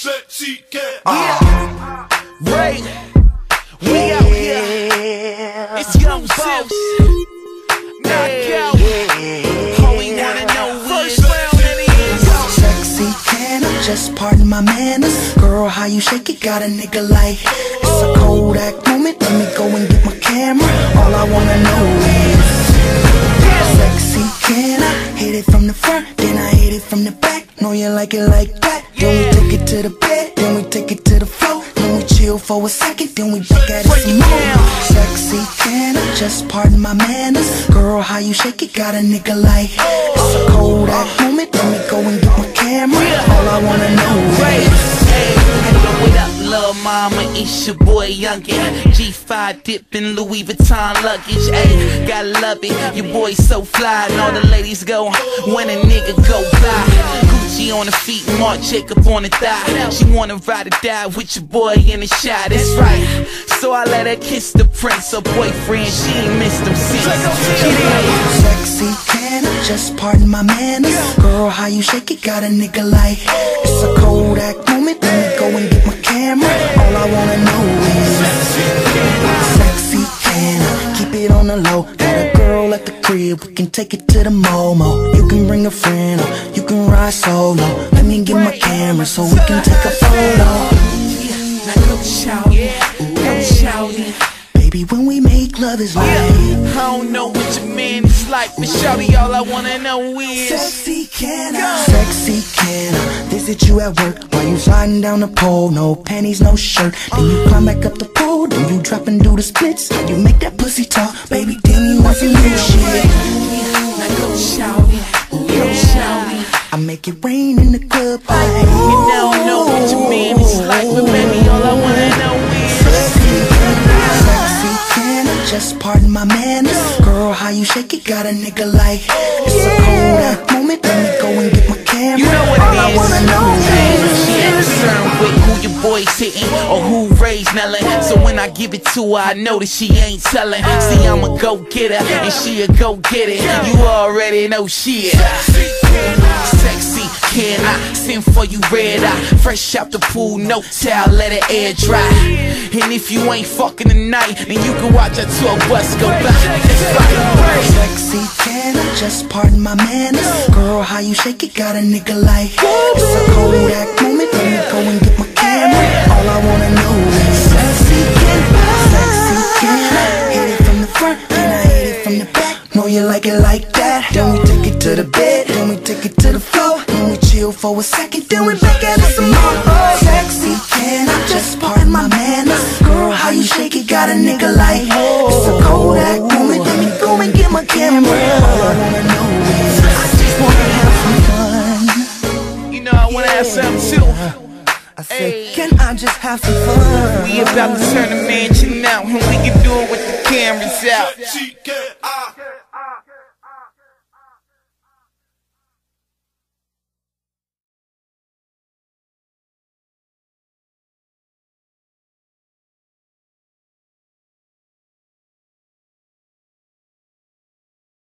Sexy cat. Yeah. Ray. We out here. It's Young Boss. Knockout. All we wanna know first round and it is. Sexy can I just pardon my manners? Girl, how you shake it got a nigga like It's a oh. Kodak moment, let me go and get my camera All I wanna know is Sexy can I hit it from the front, then I hit it from the back Know you like it like that Then we take it to the bed, then we take it to the floor Then we chill for a second, then we back at it some more. Sexy I just pardon my manners? Girl, how you shake it got a nigga like It's a Kodak moment, let me go and get my camera All I wanna know is what up, lil' mama? It's your boy Youngin. G5 dipping Louis Vuitton luggage. Hey, gotta love it. Your boy so fly, and all the ladies go when a nigga go by. Gucci on her feet, Marc Jacob on the thigh. She wanna ride or die with your boy in the shot. That's right. So I let her kiss the prince, her boyfriend. She ain't missed them seats. She didn't. Sexy can I just pardon my manners? Girl, how you shake it got a nigga like It's a Kodak moment, it on the low Got a girl at the crib, we can take it to the Momo You can bring a friend or you can ride solo Let me get my camera so we can take a photo Now go shouty, go shouty. Baby, when we make love is like I don't know what your man is like, but shouty, all I wanna know is Sexy can I? Sexy can I visit you at work while you sliding down the pole? No panties, no shirt. Then you climb back up the pole, then you drop and do the splits. You make that pussy talk, baby? Damn, you want some new shit. Now go shouty, go shouty. I make it rain in the club. You don't know what your man is like, but baby, all I wanna know is Sexy can I just pardon my manners? Girl, how you shake it got a nigga like It's a Kodak moment, let me go and get my camera You know what All it I wanna know your boy's hitting or who raised Nellin. So when I give it to her, I know that she ain't telling. See, I'm a go getter and she a go get it. You already know she is. Sexy, can I send for you red eye? Fresh out the pool, no towel, let it air dry. And if you ain't fucking tonight, then you can watch a tour bus go by. Sexy can I just pardon my manners? Girl, how you shake it got a nigga like It's a Kodak Know you like it like that Then we take it to the bed, then we take it to the floor Then we chill for a second, then we back at it some more oh, Sexy can I just pardon my manners? Girl, how you shake it got a nigga like It's a Kodak moment, let me go and get my camera All I wanna know is I just wanna have some fun You know I wanna have some too. I say, can I just have some fun? We about to turn the mansion out, and we can do it with the cameras out. Sexy cat.